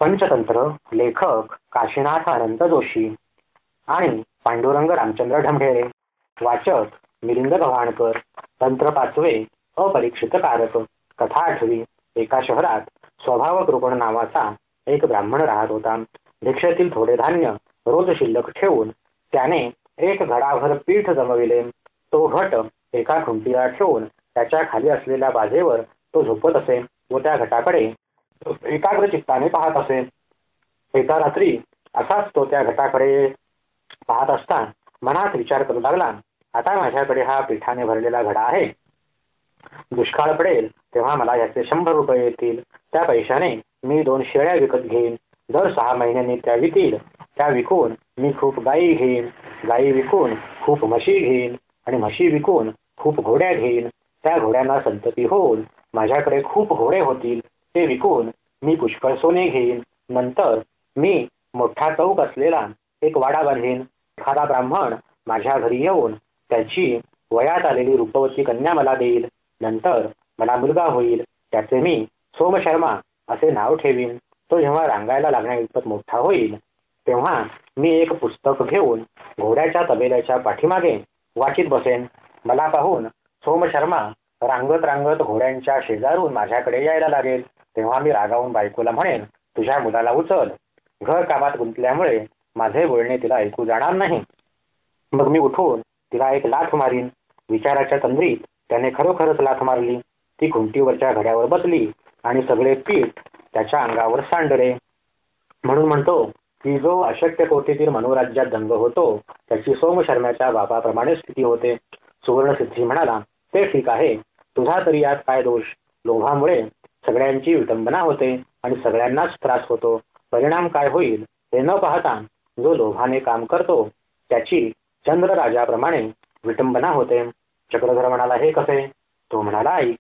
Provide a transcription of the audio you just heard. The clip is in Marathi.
पंचतंत्र लेखक काशीनाथ अनंत जोशी आणि पांडुरंग रामचंद्र ढमढेरे वाचक मिलिंद गव्हाणकर तंत्र पाचवे अपरीक्षित कारक कथा आठवी एका शहरात स्वभाव कृपण नावाचा एक ब्राह्मण राहत होता. भिक्षेतील थोडे धान्य रोज शिल्लक ठेवून त्याने एक घडाभर पीठ जमविले. तो घट एका खुंटीला ठेवून त्याच्याखाली असलेल्या बाजेवर तो झोपत असे व त्या घटाकडे एकाग्र चित्ताने पाहत असे. एका रात्री असाच तो त्या घटाकडे पाहत असता मनात विचार करू लागला आता माझ्याकडे हा पिठाने भरलेला घडा आहे. दुष्काळ पडेल तेव्हा मला याचे शंभर रुपये येतील. त्या पैशाने मी दोन शेळ्या विकत घेईन. दर सहा महिन्यांनी त्या विकतील त्या विकून मी खूप गायी घेईन. गायी विकून खूप म्हशी घेईन. आणि म्हशी विकून खूप घोड्या घेईन. त्या घोड्यांना संतती होऊन माझ्याकडे खूप घोडे होतील. ते विकून मी पुष्कळ सोने घेईन. नंतर मी मोठा चौक असलेला एक वाडा बांधेन. एखादा ब्राह्मण माझ्या घरी येऊन त्याची वयात आलेली रूपवती कन्या मला देईल. नंतर मला मुलगा होईल. त्याचे मी सोमशर्मा असे नाव ठेवीन. तो जेव्हा रांगायला लागण्याइतपत मोठा होईल तेव्हा मी एक पुस्तक घेऊन घोड्याच्या तबेल्याच्या पाठीमागे वाचित बसेन. मला पाहून सोमशर्मा रांगत रांगत घोड्यांच्या शेजारून माझ्याकडे यायला लागेल. तेव्हा मी रागावून बायकोला म्हणेन तुझ्या मुलाला उचल. घर कामात गुंतल्यामुळे माझे बोलणे तिला ऐकू जाणार नाही. मग मी उठून तिला एक लाथ मारीन. विचाराच्या तंद्रीत त्याने खरोखरच लाथ मारली. ती खुंटीवरच्या घड्यावर बसली आणि सगळे पीठ त्याच्या अंगावर सांडले. म्हणून म्हणतो की जो अशक्य कोटीतील मनोराज्यात दंग होतो त्याची सोमशर्म्याच्या बापाप्रमाणे स्थिती होते. सुवर्णसिद्धी म्हणाला ते ठीक आहे. तुझा तरी यात काय दोष. लोभामुळे सगळ्यांची विटंबना होते आणि सगळ्यांनाच त्रास होतो. परिणाम काय होईल हे न पाहता जो लोभाने काम करतो त्याची चंद्र राजाप्रमाणे विटंबना होते. चक्रधर म्हणाला हे कसे? तो म्हणाला आई